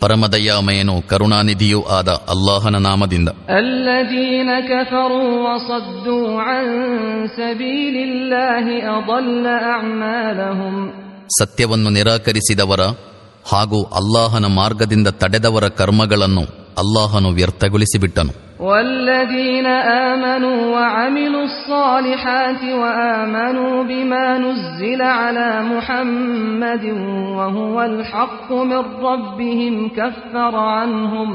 ಪರಮದಯಾಮಯನು ಕರುಣಾನಿಧಿಯೂ ಆದ ಅಲ್ಲಾಹನ ನಾಮದಿಂದ. ಅಲ್ಲದೀನ ಕಫರು ಅನ್ ಸತ್ಯವನ್ನು ನಿರಾಕರಿಸಿದವರ ಹಾಗೂ ಅಲ್ಲಾಹನ ಮಾರ್ಗದಿಂದ ತಡೆದವರ ಕರ್ಮಗಳನ್ನು ಅಲ್ಲಾಹನು ವ್ಯರ್ಥಗೊಳಿಸಿಬಿಟ್ಟನು. والذين آمنوا وعملوا الصالحات وآمنوا بما نزل على محمد وهو الحق من ربهم كفر عنهم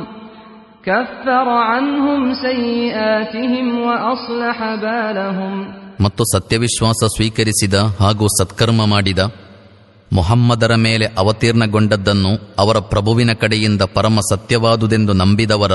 كفر عنهم سيئاتهم وأصلح بالهم ಮತ್ತು ಸತ್ಯವಿಶ್ವಾಸ ಸ್ವೀಕರಿಸಿದ ಹಾಗೂ ಸತ್ಕರ್ಮ ಮಾಡಿದ ಮೊಹಮ್ಮದರ ಮೇಲೆ ಅವತೀರ್ಣಗೊಂಡದ್ದನ್ನು ಅವರ ಪ್ರಭುವಿನ ಕಡೆಯಿಂದ ಪರಮ ಸತ್ಯವಾದುದೆಂದು ನಂಬಿದವರ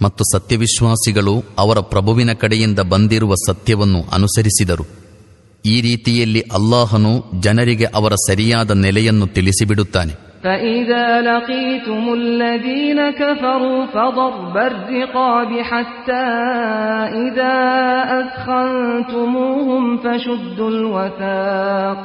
ಮತ್ತು ಸತ್ಯವಿಶ್ವಾಸಿಗಳು ಅವರ ಪ್ರಭುವಿನ ಕಡೆಯಿಂದ ಬಂದಿರುವ ಸತ್ಯವನ್ನು ಅನುಸರಿಸಿದರು ಈ ರೀತಿಯಲ್ಲಿ ಅಲ್ಲಾಹನು ಜನರಿಗೆ ಅವರ ಸರಿಯಾದ ನೆಲೆಯನ್ನು ತಿಳಿಸಿಬಿಡುತ್ತಾನೆ فإذا لقيتم الذين كفروا فضرب الرقاب حتى إذا أثخنتموهم فشدوا الوثاق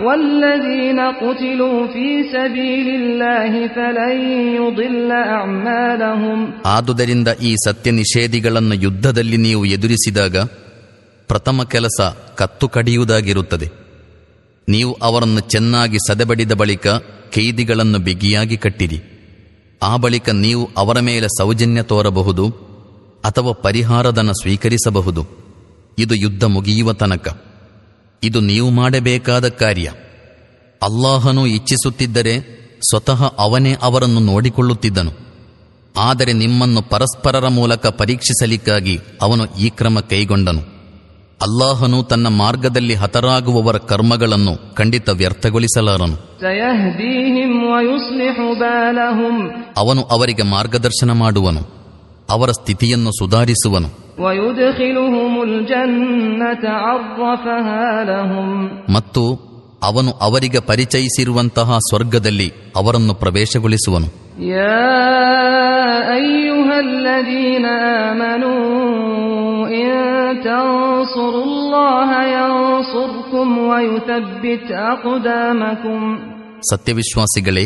والذين قتلوا في سبيل الله فلن يضل أعمالهم ಆದುದರಿಂದ ಈ ಸತ್ಯ ನಿಷೇಧಿಗಳನ್ನು ಯುದ್ಧದಲ್ಲಿ ನೀವು ಎದುರಿಸಿದಾಗ ಪ್ರಥಮ ಕೆಲಸ ಕತ್ತು ಕಡಿಯುವುದಾಗಿರುತ್ತದೆ ನೀವು ಅವರನ್ನು ಚೆನ್ನಾಗಿ ಸದೆಬಡಿದ ಬಳಿಕ ಕೈದಿಗಳನ್ನು ಬಿಗಿಯಾಗಿ ಕಟ್ಟಿರಿ ಆ ಬಳಿಕ ನೀವು ಅವರ ಮೇಲೆ ಸೌಜನ್ಯ ತೋರಬಹುದು ಅಥವಾ ಪರಿಹಾರಧನ ಸ್ವೀಕರಿಸಬಹುದು ಇದು ಯುದ್ಧ ಮುಗಿಯುವ ತನಕ ಇದು ನೀವು ಮಾಡಬೇಕಾದ ಕಾರ್ಯ. ಅಲ್ಲಾಹನು ಇಚ್ಛಿಸುತ್ತಿದ್ದರೆ ಸ್ವತಃ ಅವನೇ ಅವರನ್ನು ನೋಡಿಕೊಳ್ಳುತ್ತಿದ್ದನು. ಆದರೆ ನಿಮ್ಮನ್ನು ಪರಸ್ಪರರ ಮೂಲಕ ಪರೀಕ್ಷಿಸಲಿಕ್ಕಾಗಿ ಅವನು ಈ ಕ್ರಮ ಕೈಗೊಂಡನು. ಅಲ್ಲಾಹನು ತನ್ನ ಮಾರ್ಗದಲ್ಲಿ ಹತರಾಗುವವರ ಕರ್ಮಗಳನ್ನು ಖಂಡಿತ ವ್ಯರ್ಥಗೊಳಿಸಲಾರನು. ಅವನು ಅವರಿಗೆ ಮಾರ್ಗದರ್ಶನ ಮಾಡುವನು. ಅವರ ಸ್ಥಿತಿಯನ್ನು ಸುಧಾರಿಸುವನು. ಮತ್ತು ಅವನು ಅವರಿಗೆ ಪರಿಚಯಿಸಿರುವಂತಹ ಸ್ವರ್ಗದಲ್ಲಿ ಅವರನ್ನು ಪ್ರವೇಶಗೊಳಿಸುವನು. ಸತ್ಯವಿಶ್ವಾಸಿಗಳೇ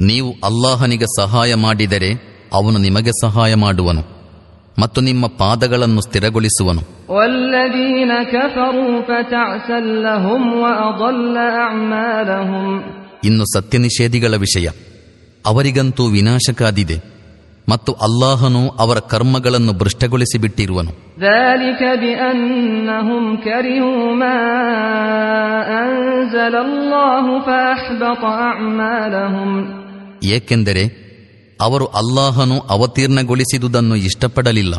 ನೀವು ಅಲ್ಲಾಹನಿಗೆ ಸಹಾಯ ಮಾಡಿದರೆ ಅವನು ನಿಮಗೆ ಸಹಾಯ ಮಾಡುವನು. ಮತ್ತು ನಿಮ್ಮ ಪಾದಗಳನ್ನು ಸ್ಥಿರಗೊಳಿಸುವನು. ಇನ್ನು ಸತ್ಯ ನಿಷೇಧಿಗಳ ವಿಷಯ. ಅವರಿಗಂತೂ ವಿನಾಶಕಾದಿದೆ ಮತ್ತು ಅಲ್ಲಾಹನು ಅವರ ಕರ್ಮಗಳನ್ನು ಭ್ರಷ್ಟಗೊಳಿಸಿ ಬಿಟ್ಟಿರುವನು ಏಕೆಂದರೆ ಅವರು ಅಲ್ಲಾಹನು ಅವತೀರ್ಣಗೊಳಿಸಿದುದನ್ನು ಇಷ್ಟಪಡಲಿಲ್ಲ.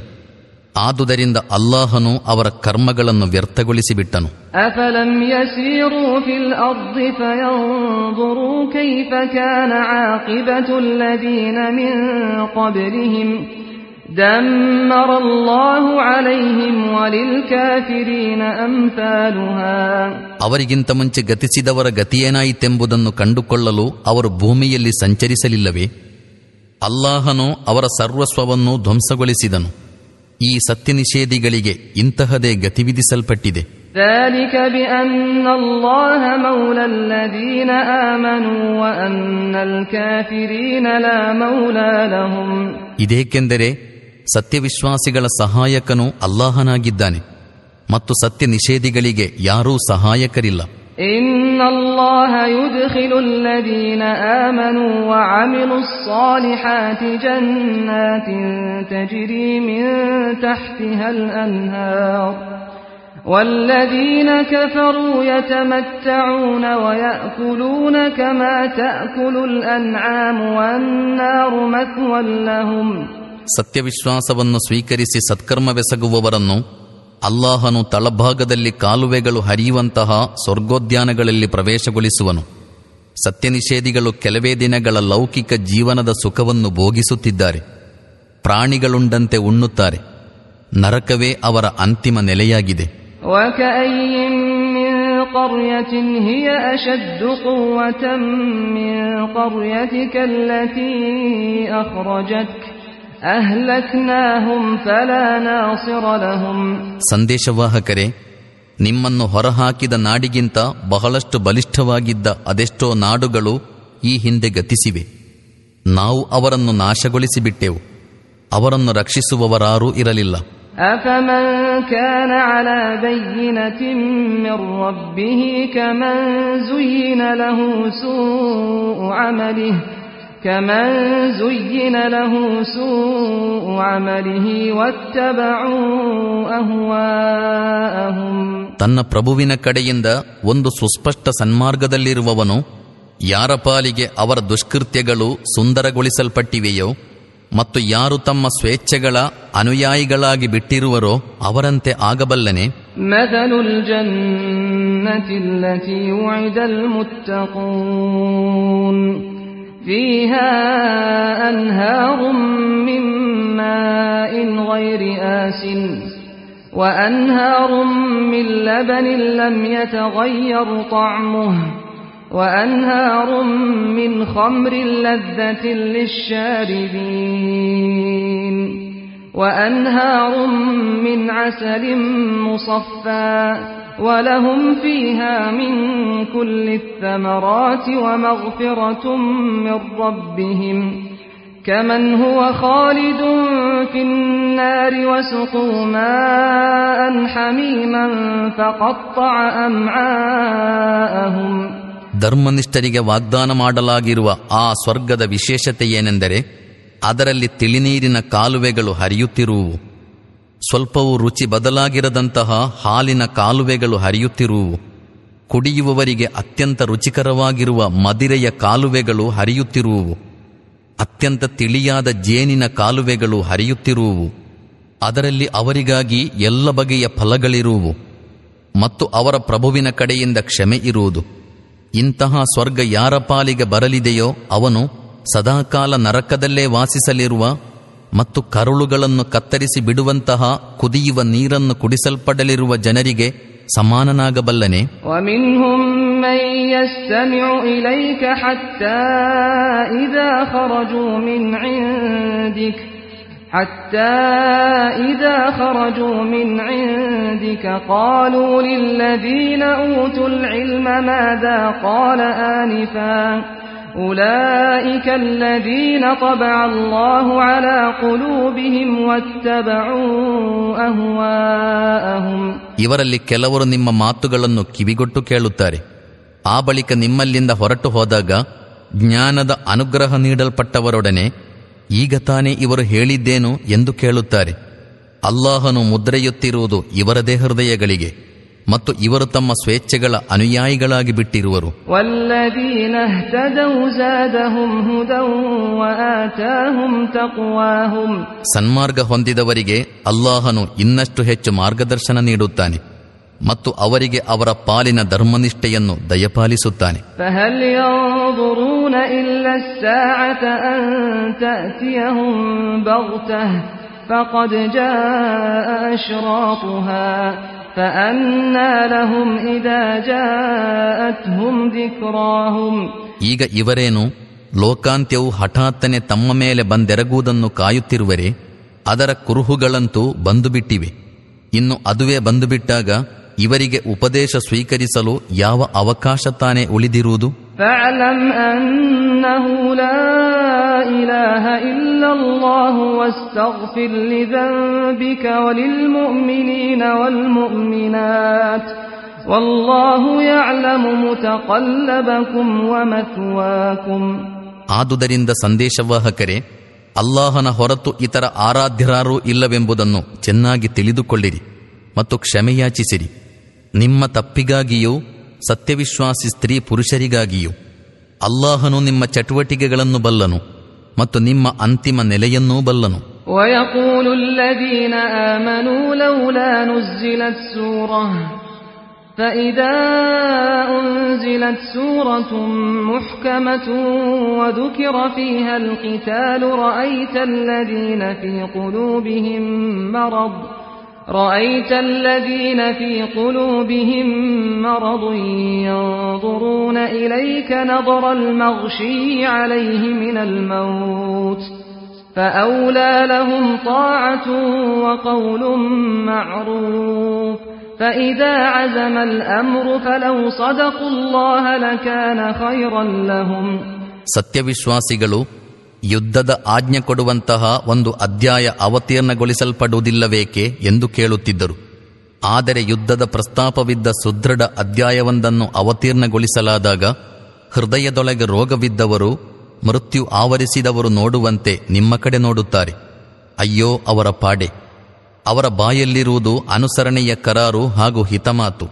ಆದುದರಿಂದ ಅಲ್ಲಾಹನು ಅವರ ಕರ್ಮಗಳನ್ನು ವ್ಯರ್ಥಗೊಳಿಸಿಬಿಟ್ಟನು. ಅವರಿಗಿಂತ ಮುಂಚೆ ಗತಿಸಿದವರ ಗತಿಯೇನಾಯಿತೆಂಬುದನ್ನು ಕಂಡುಕೊಳ್ಳಲು ಅವರು ಭೂಮಿಯಲ್ಲಿ ಸಂಚರಿಸಲಿಲ್ಲವೇ? ಅಲ್ಲಾಹನು ಅವರ ಸರ್ವಸ್ವವನ್ನು ಧ್ವಂಸಗೊಳಿಸಿದನು. ಈ ಸತ್ಯ ನಿಷೇಧಿಗಳಿಗೆ ಇಂತಹದೇ ಗತಿವಿಧಿಸಲ್ಪಟ್ಟಿದೆ. ಇದೇಕೆಂದರೆ ಸತ್ಯವಿಶ್ವಾಸಿಗಳ ಸಹಾಯಕನು ಅಲ್ಲಾಹನಾಗಿದ್ದಾನೆ. ಮತ್ತು ಸತ್ಯ ನಿಷೇಧಿಗಳಿಗೆ ಯಾರೂ ಸಹಾಯಕರಿಲ್ಲ. إن الله يدخل الذين آمنوا وعملوا الصالحات جنات تجري من تحتها الأنهار والذين كفروا يتمتعون ويأكلون كما تأكل الأنعام والنار مثوى لهم ಸತ್ಯವಿಶ್ವಾಸವನ್ನು ಸ್ವೀಕರಿಸಿ ಸತ್ಕರ್ಮವೆಸಗುವವರನ್ನು ಅಲ್ಲಾಹನು ತಳಭಾಗದಲ್ಲಿ ಕಾಲುವೆಗಳು ಹರಿಯುವಂತಹ ಸ್ವರ್ಗೋದ್ಯಾನಗಳಲ್ಲಿ ಪ್ರವೇಶಗೊಳಿಸುವನು ಸತ್ಯನಿಷೇಧಿಗಳು ಕೆಲವೇ ದಿನಗಳ ಲೌಕಿಕ ಜೀವನದ ಸುಖವನ್ನು ಭೋಗಿಸುತ್ತಿದ್ದಾರೆ ಪ್ರಾಣಿಗಳುಂಡಂತೆ ಉಣ್ಣುತ್ತಾರೆ ನರಕವೇ ಅವರ ಅಂತಿಮ ನೆಲೆಯಾಗಿದೆ وكأي من قرية هي أشد قوة من قريتك التي أخرجتك أهلكناهم فلا ناصر لهم ಸಂದೇಶವಾಹಕರೇ ನಿಮ್ಮನ್ನು ಹೊರಹಾಕಿದ ನಾಡಿಗಿಂತ ಬಹಳಷ್ಟು ಬಲಿಷ್ಠವಾಗಿದ್ದ ಅದೆಷ್ಟೋ ನಾಡುಗಳು ಈ ಹಿಂದೆ ಗತಿಸಿವೆ ನಾವು ಅವರನ್ನು ನಾಶಗೊಳಿಸಿಬಿಟ್ಟೆವು ಅವರನ್ನು ರಕ್ಷಿಸುವವರಾರೂ ಇರಲಿಲ್ಲ أفمن كان على بينة من ربه كمن زين له سوء عمله كمن زين له سوء عمله واتبعوا أهواءهم ತನ್ನ ಪ್ರಭುವಿನ ಕಡೆಯಿಂದ ಒಂದು ಸುಸ್ಪಷ್ಟ ಸನ್ಮಾರ್ಗದಲ್ಲಿರುವವನು ಯಾರ ಪಾಲಿಗೆ ಅವರ ದುಷ್ಕೃತ್ಯಗಳು ಸುಂದರಗೊಳಿಸಲ್ಪಟ್ಟಿವೆಯೋ ಮತ್ತು ಯಾರು ತಮ್ಮ ಸ್ವೇಚ್ಛೆಗಳ ಅನುಯಾಯಿಗಳಾಗಿ ಬಿಟ್ಟಿರುವರೋ ಅವರಂತೆ ಆಗಬಲ್ಲನೆ فيها أنهار من ماء غير آس وأنهار من لبن لم يتغير طعمه وأنهار من خمر لذة للشاربين وأنهار من عسل مصفى ولهم فيها من كل الثمرات ومغفرة من ربهم كمن هو خالد في النار وسقوا ماء حميما فقطع أمعاءهم ಧರ್ಮನಿಷ್ಠರಿಗೆ ವಾಗ್ದಾನ ಮಾಡಲಾಗಿರುವ ಆ ಸ್ವರ್ಗದ ವಿಶೇಷತೆ ಏನೆಂದರೆ ಅದರಲ್ಲಿ ತಿಳಿನೀರಿನ ಕಾಲುವೆಗಳು ಹರಿಯುತ್ತಿರುವು. ಸ್ವಲ್ಪವೂ ರುಚಿ ಬದಲಾಗಿರದಂತಹ ಹಾಲಿನ ಕಾಲುವೆಗಳು ಹರಿಯುತ್ತಿರುವು. ಕುಡಿಯುವವರಿಗೆ ಅತ್ಯಂತ ರುಚಿಕರವಾಗಿರುವ ಮದಿರೆಯ ಕಾಲುವೆಗಳು ಹರಿಯುತ್ತಿರುವು. ಅತ್ಯಂತ ತಿಳಿಯಾದ ಜೇನಿನ ಕಾಲುವೆಗಳು ಹರಿಯುತ್ತಿರುವು. ಅದರಲ್ಲಿ ಅವರಿಗಾಗಿ ಎಲ್ಲ ಬಗೆಯ ಫಲಗಳಿರುವು. ಮತ್ತು ಅವರ ಪ್ರಭುವಿನ ಕಡೆಯಿಂದ ಕ್ಷಮೆ ಇರುವುದು. ಇಂತಹ ಸ್ವರ್ಗ ಯಾರ ಪಾಲಿಗೆ ಬರಲಿದೆಯೋ ಅವನು ಸದಾಕಾಲ ನರಕದಲ್ಲೇ ವಾಸಿಸಲಿರುವ ಮತ್ತು ಕರುಳುಗಳನ್ನು ಕತ್ತರಿಸಿ ಬಿಡುವಂತಹ ಕುದಿಯುವ ನೀರನ್ನು ಕುಡಿಸಲ್ಪಡಲಿರುವ ಜನರಿಗೆ ಸಮಾನನಾಗಬಲ್ಲನೆ ومنهم من يستمع إليك حتى إذا خرجوا من عندك حتى إذا خرجوا من عندك قالوا للذين أوتوا العلم ماذا قال آنفا أولئك الذين طبع الله على قلوبهم واتبعوا أهواءهم ಇವರಲ್ಲಿ ಕೆಲವರು ನಿಮ್ಮ ಮಾತುಗಳನ್ನು ಕಿವಿಗೊಟ್ಟು ಕೇಳುತ್ತಾರೆ ಆ ಬಳಿಕ ನಿಮ್ಮಲ್ಲಿಂದ ಹೊರಟು ಹೋದಾಗ ಜ್ಞಾನದ ಅನುಗ್ರಹ ನೀಡಲ್ಪಟ್ಟವರೊಡನೆ ಈಗ ತಾನೇ ಇವರು ಹೇಳಿದ್ದೇನು ಎಂದು ಕೇಳುತ್ತಾರೆ ಅಲ್ಲಾಹನು ಮುದ್ರೆಯುತ್ತಿರುವುದು ಇವರದೇ ಹೃದಯಗಳಿಗೆ ಮತ್ತು ಇವರು ತಮ್ಮ ಸ್ವೇಚ್ಛೆಗಳ ಅನುಯಾಯಿಗಳಾಗಿ ಬಿಟ್ಟಿರುವರು والذين اهتدوا زادهم هدى وآتاهم تقواهم ಸನ್ಮಾರ್ಗ ಹೊಂದಿದವರಿಗೆ ಅಲ್ಲಾಹನು ಇನ್ನಷ್ಟು ಹೆಚ್ಚು ಮಾರ್ಗದರ್ಶನ ನೀಡುತ್ತಾನೆ ಮತ್ತು ಅವರಿಗೆ ಅವರ ಪಾಲಿನ ಧರ್ಮನಿಷ್ಠೆಯನ್ನು ದಯಪಾಲಿಸುತ್ತಾನೆ فهل ينظرون إلا الساعة أن تأتيهم بغتة فقد جاء أشراطها ಈಗ ಇವರೇನು ಲೋಕಾಂತ್ಯವು ಹಠಾತ್ತನೆ ತಮ್ಮ ಮೇಲೆ ಬಂದೆರಗುವುದನ್ನು ಕಾಯುತ್ತಿರುವರೆ ಅದರ ಕುರುಹುಗಳಂತೂ ಬಂದುಬಿಟ್ಟಿವೆ. ಇನ್ನು ಅದುವೇ ಬಂದುಬಿಟ್ಟಾಗ ಇವರಿಗೆ ಉಪದೇಶ ಸ್ವೀಕರಿಸಲು ಯಾವ ಅವಕಾಶ ತಾನೇ ಉಳಿದಿರುವುದು? فاعلم أنه لا إله إلا الله واستغفر لذنبك وللمؤمنين والمؤمنات والله يعلم متقلبكم ومثواكم ಆದುದರಿಂದ ಸಂದೇಶವಾಹಕರೇ ಅಲ್ಲಾಹನ ಹೊರತು ಇತರ ಆರಾಧ್ಯರಾರೂ ಇಲ್ಲವೆಂಬುದನ್ನು ಚೆನ್ನಾಗಿ ತಿಳಿದುಕೊಳ್ಳಿರಿ ಮತ್ತು ಕ್ಷಮೆಯಾಚಿಸಿರಿ ನಿಮ್ಮ ತಪ್ಪಿಗಾಗಿಯೂ ಸತ್ಯವಿಶ್ವಾಸಿ ಸ್ತ್ರೀ ಪುರುಷರಿಗಾಗಿಯೂ ಅಲ್ಲಾಹನು ನಿಮ್ಮ ಚಟುವಟಿಕೆಗಳನ್ನು ಬಲ್ಲನು ಮತ್ತು ನಿಮ್ಮ ಅಂತಿಮ ನೆಲೆಯನ್ನೂ ಬಲ್ಲನು ويقول الذين آمنوا لولا نزلت سورة فإذا أنزلت سورة محكمة وذكر فيها القتال رأيت الذين في قلوبهم مرض رأيت الذين في قلوبهم مرض ينظرون إليك نظر المغشي عليه من الموت فأولى لهم طاعة وقول معروف فإذا عزم الأمر فلو صدقوا الله لكان خيرا لهم ಸತ್ಯವಿಶ್ವಾಸಿಗಳು ಯುದ್ಧದ ಆಜ್ಞೆ ಕೊಡುವಂತಹ ಒಂದು ಅಧ್ಯಾಯ ಅವತೀರ್ಣಗೊಳಿಸಲ್ಪಡುವುದಿಲ್ಲವೇಕೆ ಎಂದು ಕೇಳುತ್ತಿದ್ದರು. ಆದರೆ ಯುದ್ಧದ ಪ್ರಸ್ತಾಪವಿದ್ದ ಸುದೃಢ ಅಧ್ಯಾಯವೊಂದನ್ನು ಅವತೀರ್ಣಗೊಳಿಸಲಾದಾಗ ಹೃದಯದೊಳಗೆ ರೋಗವಿದ್ದವರು, ಮೃತ್ಯು ಆವರಿಸಿದವರು ನೋಡುವಂತೆ ನಿಮ್ಮ ಕಡೆ ನೋಡುತ್ತಾರೆ. ಅಯ್ಯೋ, ಅವರ ಪಾಡೆ. ಅವರ ಬಾಯಲ್ಲಿರುವುದು ಅನುಸರಣೆಯ ಕರಾರು ಹಾಗೂ ಹಿತಮಾತು.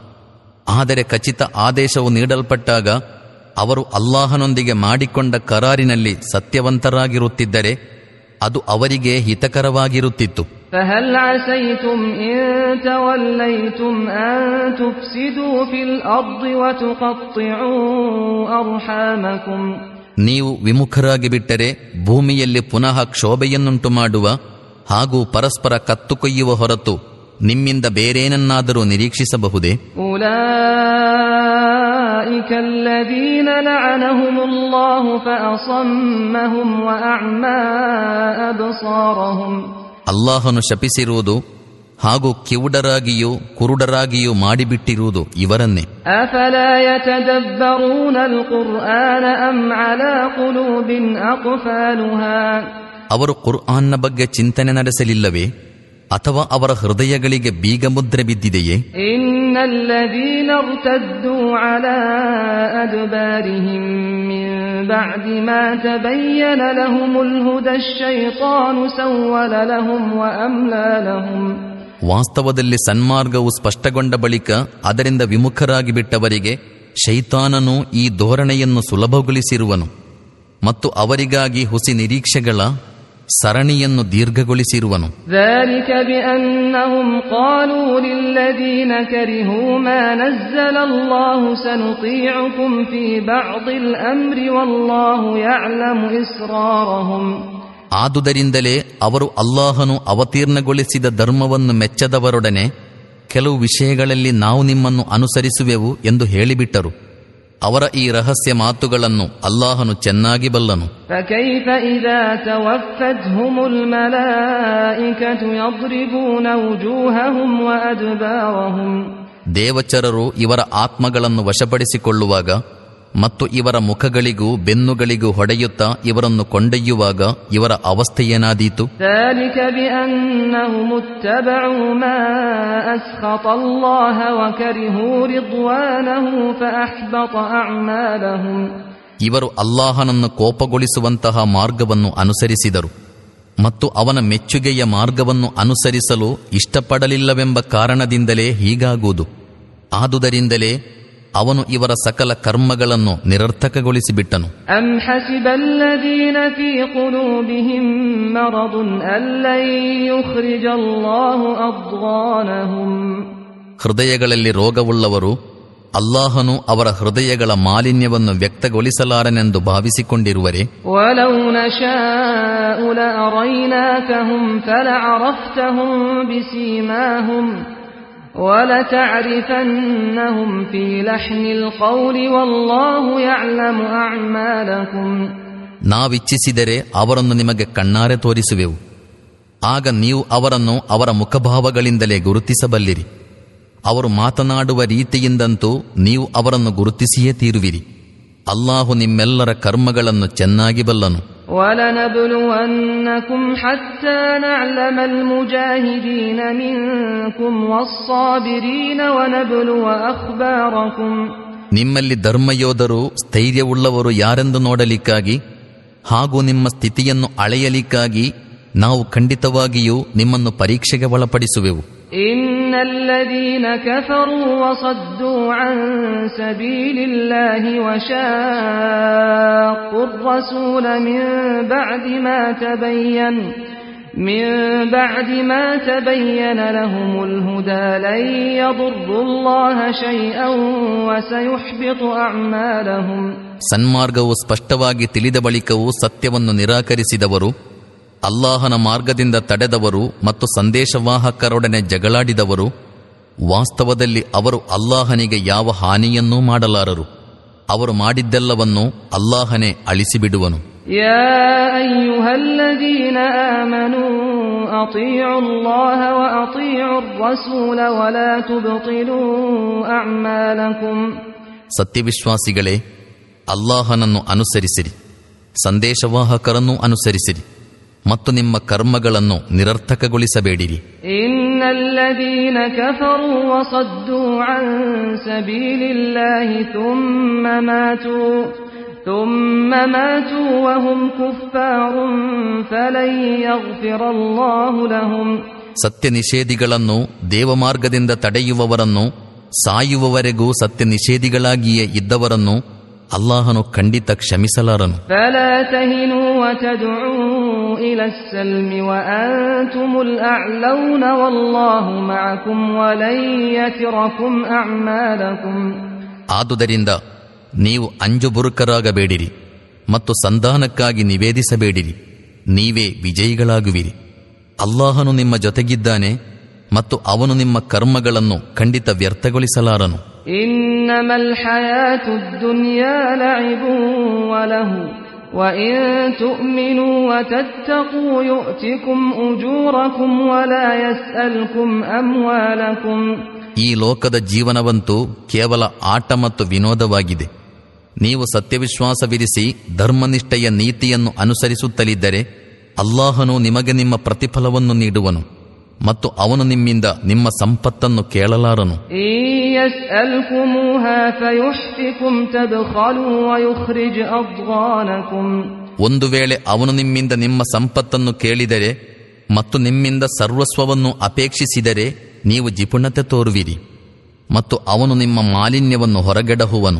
ಆದರೆ ಖಚಿತ ಆದೇಶವು ನೀಡಲ್ಪಟ್ಟಾಗ ಅವರು ಅಲ್ಲಾಹನೊಂದಿಗೆ ಮಾಡಿಕೊಂಡ ಕರಾರಿನಲ್ಲಿ ಸತ್ಯವಂತರಾಗಿರುತ್ತಿದ್ದರೆ ಅದು ಅವರಿಗೆ ಹಿತಕರವಾಗಿರುತ್ತಿತ್ತು. ನೀವು ವಿಮುಖರಾಗಿ ಬಿಟ್ಟರೆ ಭೂಮಿಯಲ್ಲಿ ಪುನಃ ಕ್ಷೋಭೆಯನ್ನುಂಟು ಮಾಡುವ ಹಾಗೂ ಪರಸ್ಪರ ಕತ್ತು ಕೊಯ್ಯುವ ಹೊರತು ನಿಮ್ಮಿಂದ ಬೇರೇನನ್ನಾದರೂ ನಿರೀಕ್ಷಿಸಬಹುದೇ? أولئك الذين لعنهم الله فأصمهم وأعمى أبصارهم ಅಲ್ಲಾಹನು ಶಪಿಸಿರುವುದು ಹಾಗೂ ಕಿವುಡರಾಗಿಯೂ ಕುರುಡರಾಗಿಯೂ ಮಾಡಿಬಿಟ್ಟಿರುವುದು ಇವರನ್ನೇ أفلا يتدبرون القرآن أم على قلوب أقفالها ಅವರು ಕುರ್ಆನ್ನ ಬಗ್ಗೆ ಚಿಂತನೆ ನಡೆಸಲಿಲ್ಲವೇ ಅಥವಾ ಅವರ ಹೃದಯಗಳಿಗೆ ಬೀಗ ಮುದ್ರೆ ಬಿದ್ದಿದೆಯೇ ವಾಸ್ತವದಲ್ಲಿ ಸನ್ಮಾರ್ಗವು ಸ್ಪಷ್ಟಗೊಂಡ ಬಳಿಕ ಅದರಿಂದ ವಿಮುಖರಾಗಿ ಬಿಟ್ಟವರಿಗೆ ಶೈತಾನನು ಈ ಧೋರಣೆಯನ್ನು ಸುಲಭಗೊಳಿಸಿರುವನು. ಮತ್ತು ಅವರಿಗಾಗಿ ಹುಸಿ ನಿರೀಕ್ಷೆಗಳ ಸರಣಿಯನ್ನು ದೀರ್ಘಗೊಳಿಸಿರುವನು. ಆದುದರಿಂದಲೇ ಅವರು ಅಲ್ಲಾಹನು ಅವತೀರ್ಣಗೊಳಿಸಿದ ಧರ್ಮವನ್ನು ಮೆಚ್ಚದವರೊಡನೆ ಕೆಲವು ವಿಷಯಗಳಲ್ಲಿ ನಾವು ನಿಮ್ಮನ್ನು ಅನುಸರಿಸುವೆವು ಎಂದು ಹೇಳಿಬಿಟ್ಟರು. ಅವರ ಈ ರಹಸ್ಯ ಮಾತುಗಳನ್ನು ಅಲ್ಲಾಹನು ಚೆನ್ನಾಗಿ ಬಲ್ಲನು. ದೇವಚರರು ಇವರ ಆತ್ಮಗಳನ್ನು ವಶಪಡಿಸಿಕೊಳ್ಳುವಾಗ ಮತ್ತು ಇವರ ಮುಖಗಳಿಗೂ ಬೆನ್ನುಗಳಿಗೂ ಹೊಡೆಯುತ್ತಾ ಇವರನ್ನು ಕೊಂಡೊಯ್ಯುವಾಗ ಇವರ ಅವಸ್ಥೆಯೇನಾದೀತು ಇವರು ಅಲ್ಲಾಹನನ್ನು ಕೋಪಗೊಳಿಸುವಂತಹ ಮಾರ್ಗವನ್ನು ಅನುಸರಿಸಿದರು. ಮತ್ತು ಅವನ ಮೆಚ್ಚುಗೆಯ ಮಾರ್ಗವನ್ನು ಅನುಸರಿಸಲು ಇಷ್ಟಪಡಲಿಲ್ಲವೆಂಬ ಕಾರಣದಿಂದಲೇ ಹೀಗಾಗುವುದು. ಆದುದರಿಂದಲೇ ಅವನು ಇವರ ಸಕಲ ಕರ್ಮಗಳನ್ನು ನಿರರ್ಥಕಗೊಳಿಸಿಬಿಟ್ಟನು. ಹೃದಯಗಳಲ್ಲಿ ರೋಗವುಳ್ಳವರು ಅಲ್ಲಾಹನು ಅವರ ಹೃದಯಗಳ ಮಾಲಿನ್ಯವನ್ನು ವ್ಯಕ್ತಗೊಳಿಸಲಾರನೆಂದು ಭಾವಿಸಿಕೊಂಡಿರುವರೆ. ಒಲೌನಶ ولتعرفنهم في لحن القول والله يعلم أعمالكم ನಾವಿಚ್ಛಿಸಿದರೆ ಅವರನ್ನು ನಿಮಗೆ ಕಣ್ಣಾರೆ ತೋರಿಸುವೆವು ಆಗ ನೀವು ಅವರನ್ನು ಅವರ ಮುಖಭಾವಗಳಿಂದಲೇ ಗುರುತಿಸಬಲ್ಲಿರಿ ಅವರು ಮಾತನಾಡುವ ರೀತಿಯಿಂದಂತೂ ನೀವು ಅವರನ್ನು ಗುರುತಿಸಿಯೇ ತೀರುವಿರಿ ಅಲ್ಲಾಹು ನಿಮ್ಮೆಲ್ಲರ ಕರ್ಮಗಳನ್ನು ಚೆನ್ನಾಗಿ ಬಲ್ಲನು ولنبلونكم حتى نعلم المجاهدين منكم والصابرين ونبلو أخباركم ನಿಮ್ಮಲ್ಲಿ ಧರ್ಮಯೋಧರು ಸ್ಥೈರ್ಯವುಳ್ಳವರು ಯಾರೆಂದು ನೋಡಲಿಕ್ಕಾಗಿ ಹಾಗೂ ನಿಮ್ಮ ಸ್ಥಿತಿಯನ್ನು ಅಳೆಯಲಿಕ್ಕಾಗಿ ನಾವು ಖಂಡಿತವಾಗಿಯೂ ನಿಮ್ಮನ್ನು ಪರೀಕ್ಷೆಗೆ ಒಳಪಡಿಸುವೆವು إن الذين كفروا وصدوا عن سبيل الله وشاقوا الرسول من بعد ما تبين من بعد ما تبين لهم الهدى لن يضروا الله شيئا وسيحبط أعمالهم ಸನ್ಮಾರ್ಗವು ಸ್ಪಷ್ಟವಾಗಿ ತಿಳಿದ ಬಳಿಕವೂ ಸತ್ಯವನ್ನು ನಿರಾಕರಿಸಿದವರು ಅಲ್ಲಾಹನ ಮಾರ್ಗದಿಂದ ತಡೆದವರು ಮತ್ತು ಸಂದೇಶವಾಹಕರೊಡನೆ ಜಗಳಾಡಿದವರು ವಾಸ್ತವದಲ್ಲಿ ಅವರು ಅಲ್ಲಾಹನಿಗೆ ಯಾವ ಹಾನಿಯನ್ನೂ ಮಾಡಲಾರರು. ಅವರು ಮಾಡಿದ್ದೆಲ್ಲವನ್ನು ಅಲ್ಲಾಹನೇ ಅಳಿಸಿಬಿಡುವನು. ಸತ್ಯವಿಶ್ವಾಸಿಗಳೇ ಅಲ್ಲಾಹನನ್ನು ಅನುಸರಿಸಿರಿ ಸಂದೇಶವಾಹಕರನ್ನು ಅನುಸರಿಸಿರಿ. ಮತ್ತು ನಿಮ್ಮ ಕರ್ಮಗಳನ್ನು ನಿರರ್ಥಕಗೊಳಿಸಬೇಡಿರಿ إن الذين كفروا وصدوا عن سبيل الله ثم ماتوا ثم ماتوا وهم كفار فلن يغفر الله لهم ಸತ್ಯ ನಿಷೇಧಿಗಳನ್ನು ದೇವಮಾರ್ಗದಿಂದ ತಡೆಯುವವರನ್ನು ಸಾಯುವವರೆಗೂ ಸತ್ಯ ನಿಷೇಧಿಗಳಾಗಿಯೇ ಇದ್ದವರನ್ನು ಅಲ್ಲಾಹನು ಖಂಡಿತ ಕ್ಷಮಿಸಲಾರನು فلا تهنوا وتدعوا إلى السلم وأنتم الأعلون والله معكم ولن يتركم أعمالكم ಆದುದರಿಂದ ನೀವು ಅಂಜುಬುರುಕರಾಗಬೇಡಿರಿ ಮತ್ತು ಸಂಧಾನಕ್ಕಾಗಿ ನಿವೇದಿಸಬೇಡಿರಿ ನೀವೇ ವಿಜಯಿಗಳಾಗುವಿರಿ ಅಲ್ಲಾಹನು ನಿಮ್ಮ ಜೊತೆಗಿದ್ದಾನೆ ಮತ್ತು ಅವನು ನಿಮ್ಮ ಕರ್ಮಗಳನ್ನು ಖಂಡಿತ ವ್ಯರ್ಥಗೊಳಿಸಲಾರನು إنما الحياة الدنيا لعب وله وإن تؤمنوا وتتقوا يؤتكم أجوركم ولا يسألكم أموالكم ಈ ಲೋಕದ ಜೀವನವಂತೂ ಕೇವಲ ಆಟ ಮತ್ತು ವಿನೋದವಾಗಿದೆ ನೀವು ಸತ್ಯವಿಶ್ವಾಸವಿರಿಸಿ ಧರ್ಮನಿಷ್ಠೆಯ ನೀತಿಯನ್ನು ಅನುಸರಿಸುತ್ತಲಿದ್ದರೆ ಅಲ್ಲಾಹನು ನಿಮಗೆ ನಿಮ್ಮ ಪ್ರತಿಫಲವನ್ನು ನೀಡುವನು ಮತ್ತು ಅವನು ನಿಮ್ಮಿಂದ ನಿಮ್ಮ ಸಂಪತ್ತನ್ನು ಕೇಳಲಾರನು. ಒಂದು ವೇಳೆ ಅವನು ನಿಮ್ಮಿಂದ ನಿಮ್ಮ ಸಂಪತ್ತನ್ನು ಕೇಳಿದರೆ ಮತ್ತು ನಿಮ್ಮಿಂದ ಸರ್ವಸ್ವವನ್ನು ಅಪೇಕ್ಷಿಸಿದರೆ ನೀವು ಜಿಪುಣತೆ ತೋರುವಿರಿ. ಮತ್ತು ಅವನು ನಿಮ್ಮ ಮಾಲಿನ್ಯವನ್ನು ಹೊರಗೆಡಹುವನು.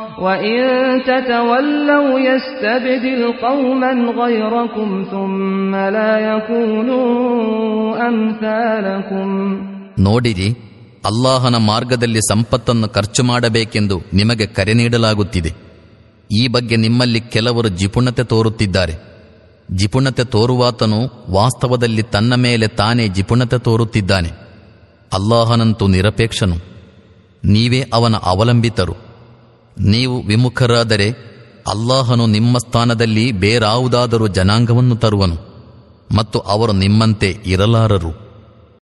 وإن تتولوا يستبدل قوما غيركم ثم لا يكونوا أمثالكم ನೋಡಿರಿ ಅಲ್ಲಾಹನ ಮಾರ್ಗದಲ್ಲಿ ಸಂಪತ್ತನ್ನು ಖರ್ಚು ಮಾಡಬೇಕೆಂದು ನಿಮಗೆ ಕರೆ ನೀಡಲಾಗುತ್ತಿದೆ ಈ ಬಗ್ಗೆ ನಿಮ್ಮಲ್ಲಿ ಕೆಲವರು ಜಿಪುಣತೆ ತೋರುತ್ತಿದ್ದಾರೆ ಜಿಪುಣತೆ ತೋರುವಾತನು ವಾಸ್ತವದಲ್ಲಿ ತನ್ನ ಮೇಲೆ ತಾನೇ ಜಿಪುಣತೆ ತೋರುತ್ತಿದ್ದಾನೆ ಅಲ್ಲಾಹನಂತೂ ನಿರಪೇಕ್ಷನು ನೀವೇ ಅವನ ಅವಲಂಬಿತರು ನೀವು ವಿಮುಖರಾದರೆ ಅಲ್ಲಾಹನು ನಿಮ್ಮ ಸ್ಥಾನದಲ್ಲಿ ಬೇರಾವುದಾದರೂ ಜನಾಂಗವನ್ನು ತರುವನು ಮತ್ತು ಅವರು ನಿಮ್ಮಂತೆ ಇರಲಾರರು.